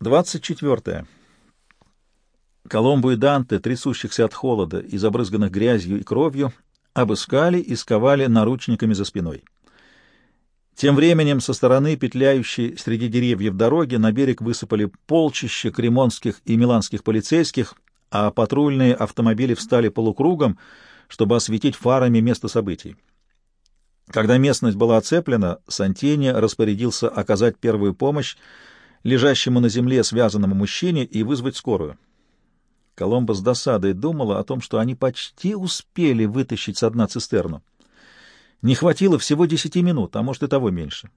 24. Коломбу и Данте, трясущихся от холода и забрызганных грязью и кровью, обыскали и сковали наручниками за спиной. Тем временем со стороны, петляющей среди деревьев дороги, на берег высыпали полчища кремонских и миланских полицейских, а патрульные автомобили встали полукругом, чтобы осветить фарами место событий. Когда местность была оцеплена, Сантини распорядился оказать первую помощь лежащему на земле связанному мужчине и вызвать скорую. Коломбо с досадой думала о том, что они почти успели вытащить со дна цистерну. Не хватило всего десяти минут, а может и того меньше.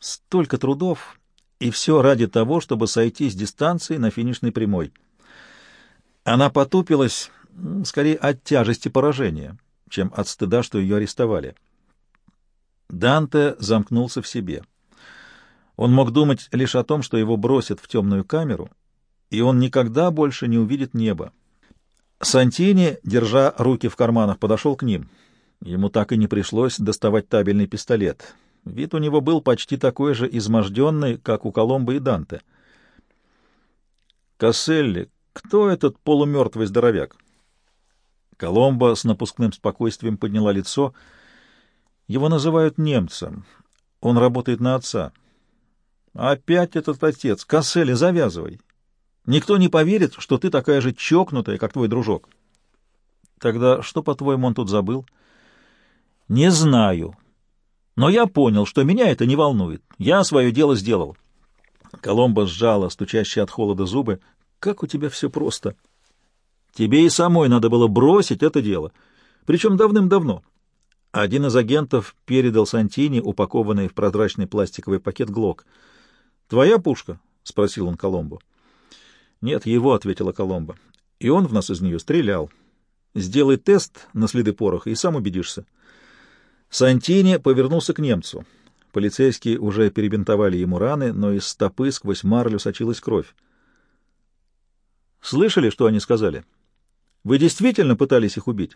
Столько трудов, и все ради того, чтобы сойти с дистанции на финишной прямой. Она потупилась скорее от тяжести поражения, чем от стыда, что ее арестовали. Данте замкнулся в себе. Он мог думать лишь о том, что его бросят в темную камеру, и он никогда больше не увидит неба. Сантини, держа руки в карманах, подошел к ним. Ему так и не пришлось доставать табельный пистолет. Вид у него был почти такой же изможденный, как у Коломбо и Данте. «Касселли, кто этот полумертвый здоровяк?» Коломбо с напускным спокойствием подняла лицо. «Его называют немцем. Он работает на отца». «Опять этот отец! Касселли, завязывай! Никто не поверит, что ты такая же чокнутая, как твой дружок. Тогда что, по-твоему, он тут забыл? Не знаю. Но я понял, что меня это не волнует. Я свое дело сделал. Коломба сжала стучащие от холода зубы. Как у тебя все просто. Тебе и самой надо было бросить это дело. Причем давным-давно. Один из агентов передал Сантини упакованный в прозрачный пластиковый пакет ГЛОК. «Твоя пушка?» — спросил он Коломбу. «Нет, его», — ответила Коломба. «И он в нас из нее стрелял. Сделай тест на следы пороха и сам убедишься». Сантини повернулся к немцу. Полицейские уже перебинтовали ему раны, но из стопы сквозь марлю сочилась кровь. «Слышали, что они сказали? Вы действительно пытались их убить?»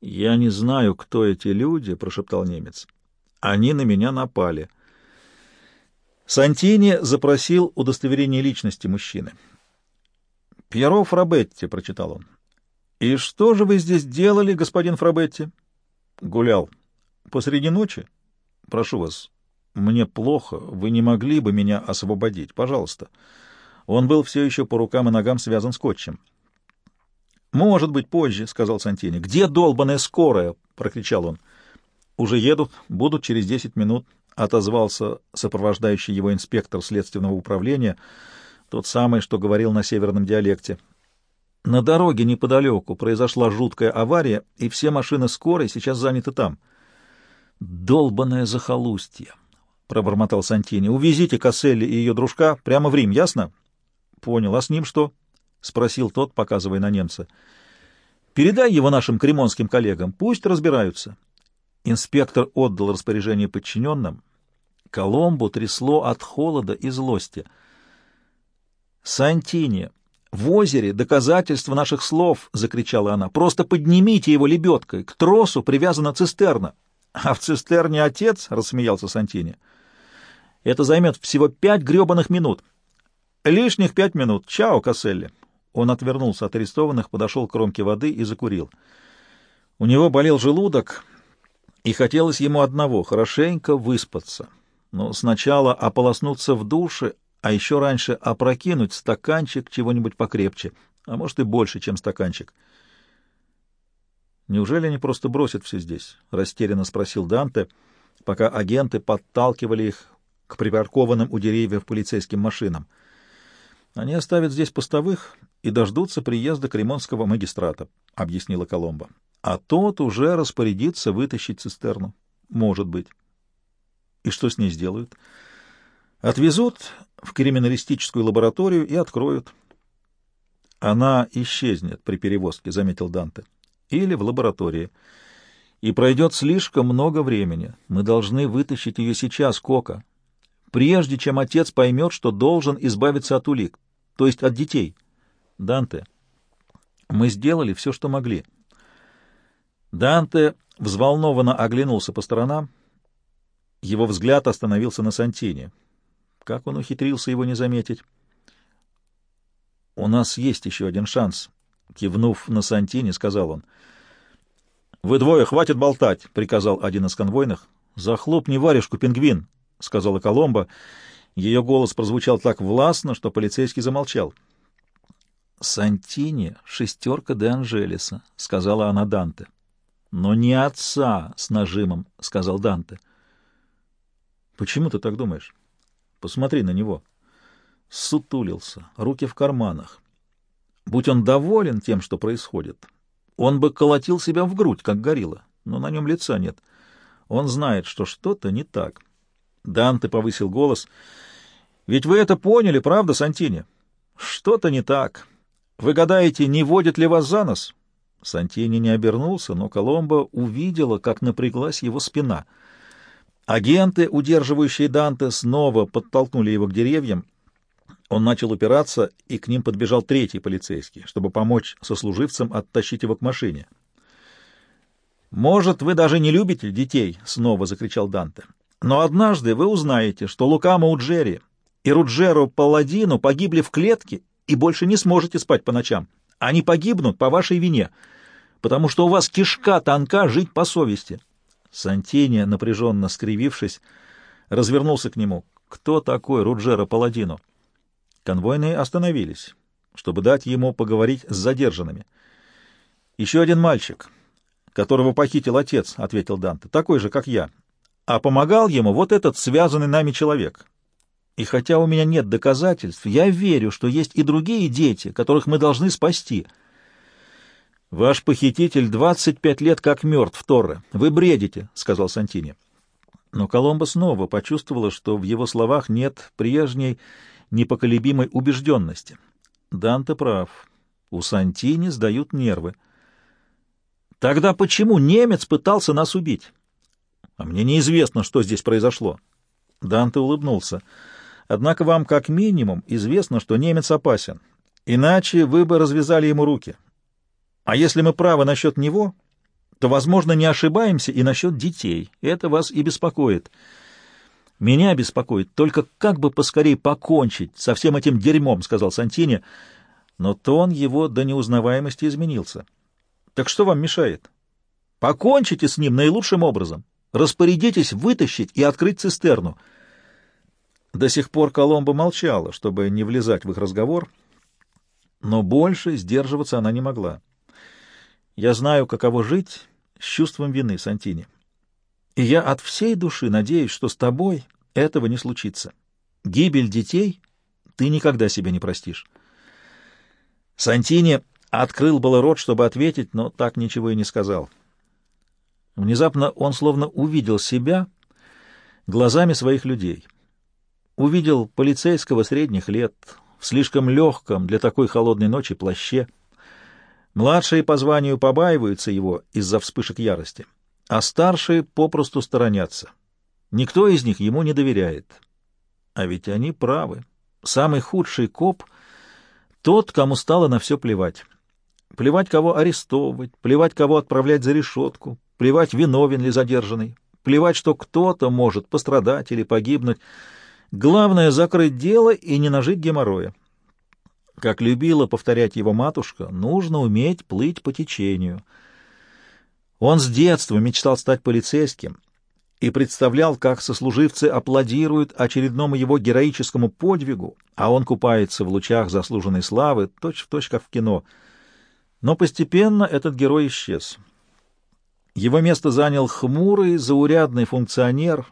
«Я не знаю, кто эти люди», — прошептал немец. «Они на меня напали». Сантини запросил удостоверение личности мужчины. «Пьеро Фрабетти», — прочитал он. «И что же вы здесь делали, господин Фрабетти?» «Гулял. Посреди ночи? Прошу вас, мне плохо, вы не могли бы меня освободить, пожалуйста». Он был все еще по рукам и ногам связан скотчем. «Может быть, позже», — сказал Сантини. «Где долбаная скорая?» — прокричал он. «Уже едут, будут через десять минут отозвался сопровождающий его инспектор следственного управления, тот самый, что говорил на северном диалекте. На дороге неподалеку произошла жуткая авария, и все машины скорой сейчас заняты там. «Долбанное захолустье!» — пробормотал Сантини. «Увезите Касселли и ее дружка прямо в Рим, ясно?» «Понял. А с ним что?» — спросил тот, показывая на немца. «Передай его нашим кремонским коллегам. Пусть разбираются. Инспектор отдал распоряжение подчиненным. Коломбу трясло от холода и злости. «Сантини, в озере доказательства наших слов!» — закричала она. «Просто поднимите его лебедкой! К тросу привязана цистерна!» «А в цистерне отец?» — рассмеялся Сантини. «Это займет всего пять гребаных минут». «Лишних пять минут. Чао, Касселли!» Он отвернулся от арестованных, подошел к кромке воды и закурил. У него болел желудок, и хотелось ему одного — хорошенько выспаться. Но сначала ополоснуться в душе, а еще раньше опрокинуть стаканчик чего-нибудь покрепче, а может и больше, чем стаканчик. «Неужели они просто бросят все здесь?» — растерянно спросил Данте, пока агенты подталкивали их к припаркованным у деревьев полицейским машинам. «Они оставят здесь постовых и дождутся приезда кремонского магистрата», — объяснила Коломба а тот уже распорядится вытащить цистерну. Может быть. И что с ней сделают? Отвезут в криминалистическую лабораторию и откроют. Она исчезнет при перевозке, заметил Данте. Или в лаборатории. И пройдет слишком много времени. Мы должны вытащить ее сейчас, Кока, прежде чем отец поймет, что должен избавиться от улик, то есть от детей. Данте, мы сделали все, что могли. Данте взволнованно оглянулся по сторонам. Его взгляд остановился на Сантине. Как он ухитрился его не заметить? «У нас есть еще один шанс», — кивнув на Сантини, сказал он. «Вы двое, хватит болтать», — приказал один из конвойных. «Захлопни варежку, пингвин», — сказала Коломба. Ее голос прозвучал так властно, что полицейский замолчал. «Сантини — шестерка де Анжелеса», — сказала она Данте. «Но не отца с нажимом», — сказал Данте. «Почему ты так думаешь? Посмотри на него». Сутулился, руки в карманах. Будь он доволен тем, что происходит, он бы колотил себя в грудь, как горилла, но на нем лица нет. Он знает, что что-то не так. Данте повысил голос. «Ведь вы это поняли, правда, Сантини? Что-то не так. Вы гадаете, не водит ли вас за нос?» Сантини не обернулся, но Коломбо увидела, как напряглась его спина. Агенты, удерживающие Данте, снова подтолкнули его к деревьям. Он начал упираться, и к ним подбежал третий полицейский, чтобы помочь сослуживцам оттащить его к машине. «Может, вы даже не любите детей?» — снова закричал Данте. «Но однажды вы узнаете, что Лукамо Уджери и Руджеро Палладино погибли в клетке и больше не сможете спать по ночам. Они погибнут по вашей вине, потому что у вас кишка тонка жить по совести». Сантини, напряженно скривившись, развернулся к нему. «Кто такой Руджеро Палладино?» Конвойные остановились, чтобы дать ему поговорить с задержанными. «Еще один мальчик, которого похитил отец», — ответил Данте, — «такой же, как я. А помогал ему вот этот связанный нами человек. И хотя у меня нет доказательств, я верю, что есть и другие дети, которых мы должны спасти». «Ваш похититель двадцать пять лет как мертв, Торре. Вы бредите», — сказал Сантини. Но Коломбо снова почувствовала, что в его словах нет прежней непоколебимой убежденности. Данте прав. У Сантини сдают нервы. Тогда почему немец пытался нас убить? А мне неизвестно, что здесь произошло. Данте улыбнулся. Однако вам как минимум известно, что немец опасен. Иначе вы бы развязали ему руки. А если мы правы насчет него, то, возможно, не ошибаемся и насчет детей. Это вас и беспокоит. Меня беспокоит только как бы поскорее покончить со всем этим дерьмом, — сказал Сантини, но тон его до неузнаваемости изменился. Так что вам мешает? Покончите с ним наилучшим образом. Распорядитесь вытащить и открыть цистерну. До сих пор Коломбо молчала, чтобы не влезать в их разговор, но больше сдерживаться она не могла. Я знаю, каково жить с чувством вины, Сантини. И я от всей души надеюсь, что с тобой этого не случится. Гибель детей ты никогда себе не простишь. Сантини открыл было рот, чтобы ответить, но так ничего и не сказал. Внезапно он словно увидел себя глазами своих людей. Увидел полицейского средних лет в слишком легком для такой холодной ночи плаще. Младшие по званию побаиваются его из-за вспышек ярости а старшие попросту сторонятся. Никто из них ему не доверяет. А ведь они правы. Самый худший коп — тот, кому стало на все плевать. Плевать, кого арестовывать, плевать, кого отправлять за решетку, плевать, виновен ли задержанный, плевать, что кто-то может пострадать или погибнуть. Главное — закрыть дело и не нажить геморроя. Как любила повторять его матушка, нужно уметь плыть по течению — он с детства мечтал стать полицейским и представлял, как сослуживцы аплодируют очередному его героическому подвигу, а он купается в лучах заслуженной славы, точь-в-точь, точь, как в кино. Но постепенно этот герой исчез. Его место занял хмурый, заурядный функционер,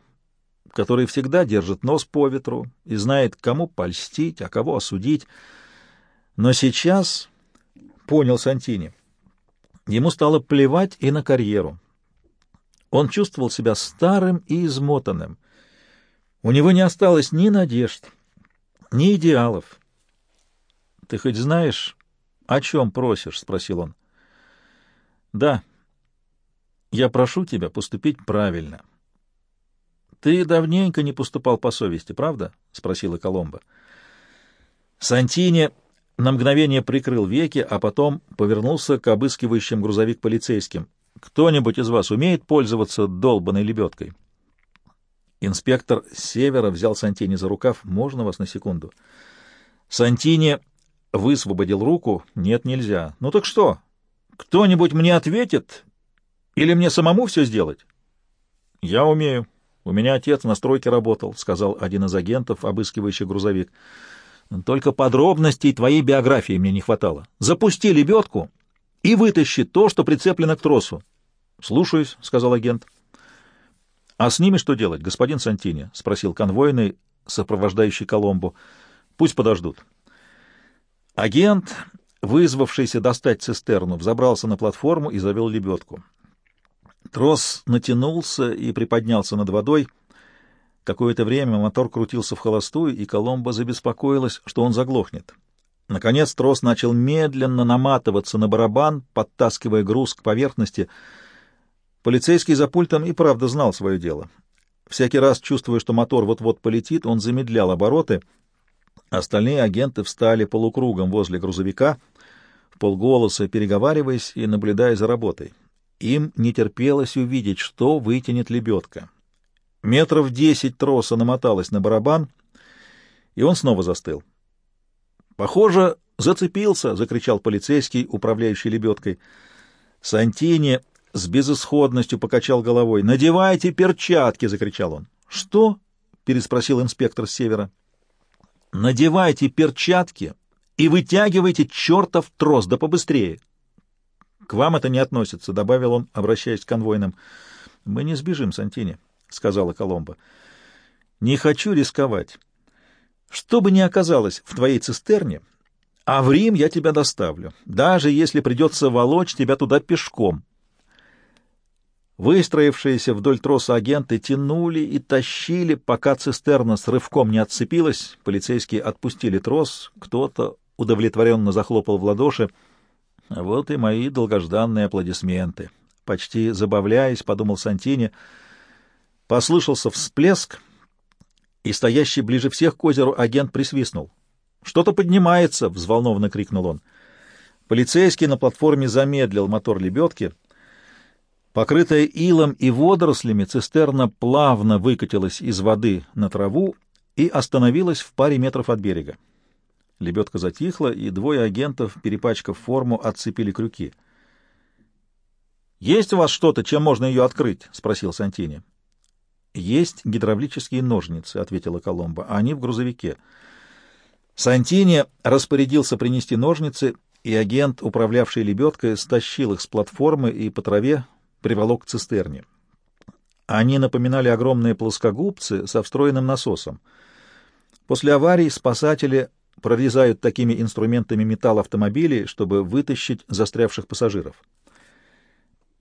который всегда держит нос по ветру и знает, кому польстить, а кого осудить. Но сейчас, понял Сантини, — Ему стало плевать и на карьеру. Он чувствовал себя старым и измотанным. У него не осталось ни надежд, ни идеалов. — Ты хоть знаешь, о чем просишь? — спросил он. — Да. Я прошу тебя поступить правильно. — Ты давненько не поступал по совести, правда? — спросила Коломба. Сантини на мгновение прикрыл веки, а потом повернулся к обыскивающим грузовик полицейским. «Кто-нибудь из вас умеет пользоваться долбанной лебедкой?» Инспектор севера взял Сантини за рукав. «Можно вас на секунду?» Сантини высвободил руку. «Нет, нельзя. Ну так что? Кто-нибудь мне ответит? Или мне самому все сделать?» «Я умею. У меня отец на стройке работал», — сказал один из агентов, обыскивающий грузовик. «Только подробностей твоей биографии мне не хватало. Запусти лебедку и вытащи то, что прицеплено к тросу». «Слушаюсь», — сказал агент. «А с ними что делать, господин Сантини?» — спросил конвойный, сопровождающий Коломбу. «Пусть подождут». Агент, вызвавшийся достать цистерну, взобрался на платформу и завел лебедку. Трос натянулся и приподнялся над водой. Какое-то время мотор крутился в холостую, и Коломба забеспокоилась, что он заглохнет. Наконец трос начал медленно наматываться на барабан, подтаскивая груз к поверхности — Полицейский за пультом и правда знал свое дело. Всякий раз, чувствуя, что мотор вот-вот полетит, он замедлял обороты. Остальные агенты встали полукругом возле грузовика, в полголоса переговариваясь и наблюдая за работой. Им не терпелось увидеть, что вытянет лебедка. Метров десять троса намоталось на барабан, и он снова застыл. «Похоже, зацепился!» — закричал полицейский, управляющий лебедкой. Сантини с безысходностью покачал головой. «Надевайте перчатки!» — закричал он. «Что?» — переспросил инспектор с севера. «Надевайте перчатки и вытягивайте чертов трос, да побыстрее!» «К вам это не относится», — добавил он, обращаясь к конвойным. «Мы не сбежим, Сантини», — сказала Коломба. «Не хочу рисковать. Что бы ни оказалось в твоей цистерне, а в Рим я тебя доставлю, даже если придется волочь тебя туда пешком». Выстроившиеся вдоль троса агенты тянули и тащили, пока цистерна с рывком не отцепилась. Полицейские отпустили трос, кто-то удовлетворенно захлопал в ладоши. Вот и мои долгожданные аплодисменты. Почти забавляясь, подумал Сантини, послышался всплеск, и стоящий ближе всех к озеру агент присвистнул. «Что-то поднимается!» — взволнованно крикнул он. Полицейский на платформе замедлил мотор лебедки — Покрытая илом и водорослями, цистерна плавно выкатилась из воды на траву и остановилась в паре метров от берега. Лебедка затихла, и двое агентов, перепачкав форму, отцепили крюки. «Есть у вас что-то, чем можно ее открыть?» — спросил Сантини. «Есть гидравлические ножницы», — ответила Коломба. «Они в грузовике». Сантини распорядился принести ножницы, и агент, управлявший лебедкой, стащил их с платформы и по траве приволок к цистерне. Они напоминали огромные плоскогубцы со встроенным насосом. После аварий спасатели прорезают такими инструментами металл автомобилей, чтобы вытащить застрявших пассажиров.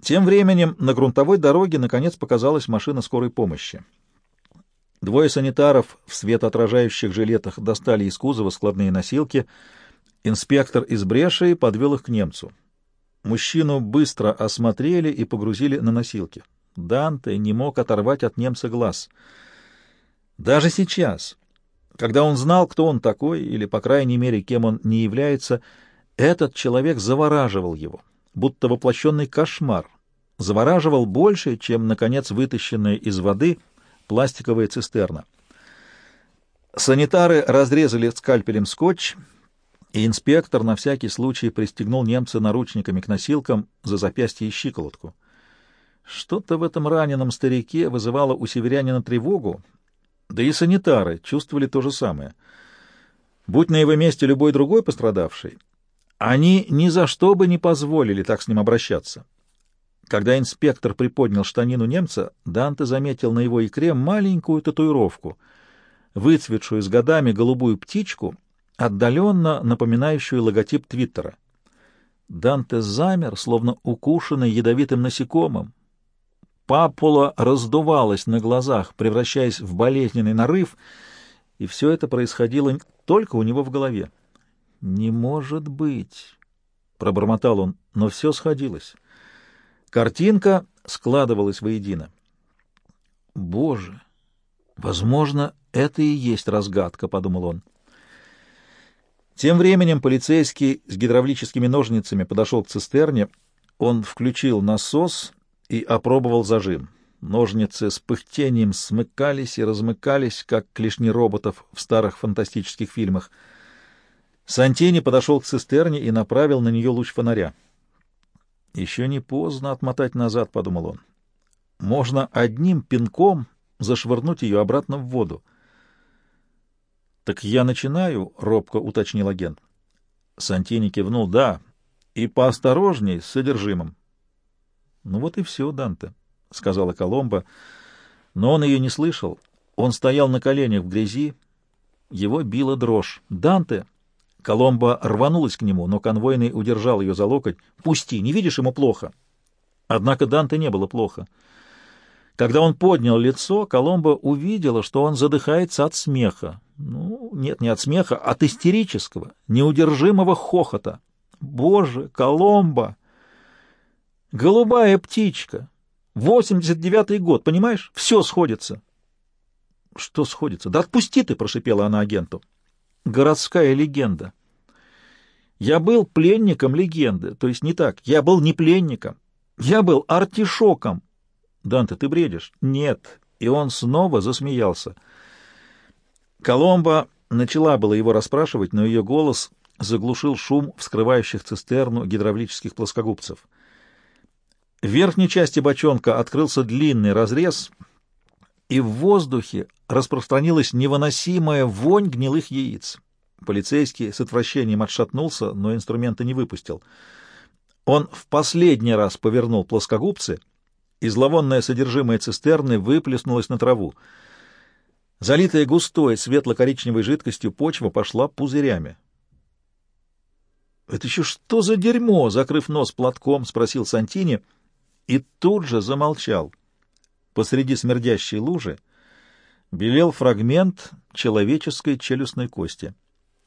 Тем временем на грунтовой дороге наконец показалась машина скорой помощи. Двое санитаров в светоотражающих жилетах достали из кузова складные носилки. Инспектор из бреши подвел их к немцу. Мужчину быстро осмотрели и погрузили на носилки. Данте не мог оторвать от немца глаз. Даже сейчас, когда он знал, кто он такой, или, по крайней мере, кем он не является, этот человек завораживал его, будто воплощенный кошмар. Завораживал больше, чем, наконец, вытащенная из воды пластиковая цистерна. Санитары разрезали скальпелем скотч — и инспектор на всякий случай пристегнул немца наручниками к носилкам за запястье и щиколотку. Что-то в этом раненом старике вызывало у северянина тревогу, да и санитары чувствовали то же самое. Будь на его месте любой другой пострадавший, они ни за что бы не позволили так с ним обращаться. Когда инспектор приподнял штанину немца, Данте заметил на его икре маленькую татуировку, выцветшую с годами голубую птичку отдаленно напоминающую логотип Твиттера. Данте замер, словно укушенный ядовитым насекомым. Папула раздувалась на глазах, превращаясь в болезненный нарыв, и все это происходило только у него в голове. «Не может быть!» — пробормотал он, но все сходилось. Картинка складывалась воедино. «Боже! Возможно, это и есть разгадка», — подумал он. Тем временем полицейский с гидравлическими ножницами подошел к цистерне. Он включил насос и опробовал зажим. Ножницы с пыхтением смыкались и размыкались, как клешни роботов в старых фантастических фильмах. Сантини подошел к цистерне и направил на нее луч фонаря. «Еще не поздно отмотать назад», — подумал он. «Можно одним пинком зашвырнуть ее обратно в воду». «Так я начинаю?» — робко уточнил агент. Сантини кивнул. «Да, и поосторожней с содержимым». «Ну вот и все, Данте», — сказала Коломба. Но он ее не слышал. Он стоял на коленях в грязи. Его била дрожь. «Данте!» Коломба рванулась к нему, но конвойный удержал ее за локоть. «Пусти, не видишь, ему плохо». Однако Данте не было плохо. Когда он поднял лицо, Коломба увидела, что он задыхается от смеха. Ну, нет, не от смеха, от истерического, неудержимого хохота. «Боже, Коломба! Голубая птичка! 89-й год, понимаешь? Все сходится!» «Что сходится? Да отпусти ты!» — прошипела она агенту городская легенда. Я был пленником легенды, то есть не так. Я был не пленником. Я был артишоком. Данте, ты бредишь? Нет. И он снова засмеялся. Коломба начала было его расспрашивать, но ее голос заглушил шум вскрывающих цистерну гидравлических плоскогубцев. В верхней части бочонка открылся длинный разрез, и в воздухе распространилась невыносимая вонь гнилых яиц. Полицейский с отвращением отшатнулся, но инструмента не выпустил. Он в последний раз повернул плоскогубцы, и зловонное содержимое цистерны выплеснулось на траву. Залитая густой светло-коричневой жидкостью почва пошла пузырями. — Это еще что за дерьмо? — закрыв нос платком, спросил Сантини, и тут же замолчал. Посреди смердящей лужи белел фрагмент человеческой челюстной кости.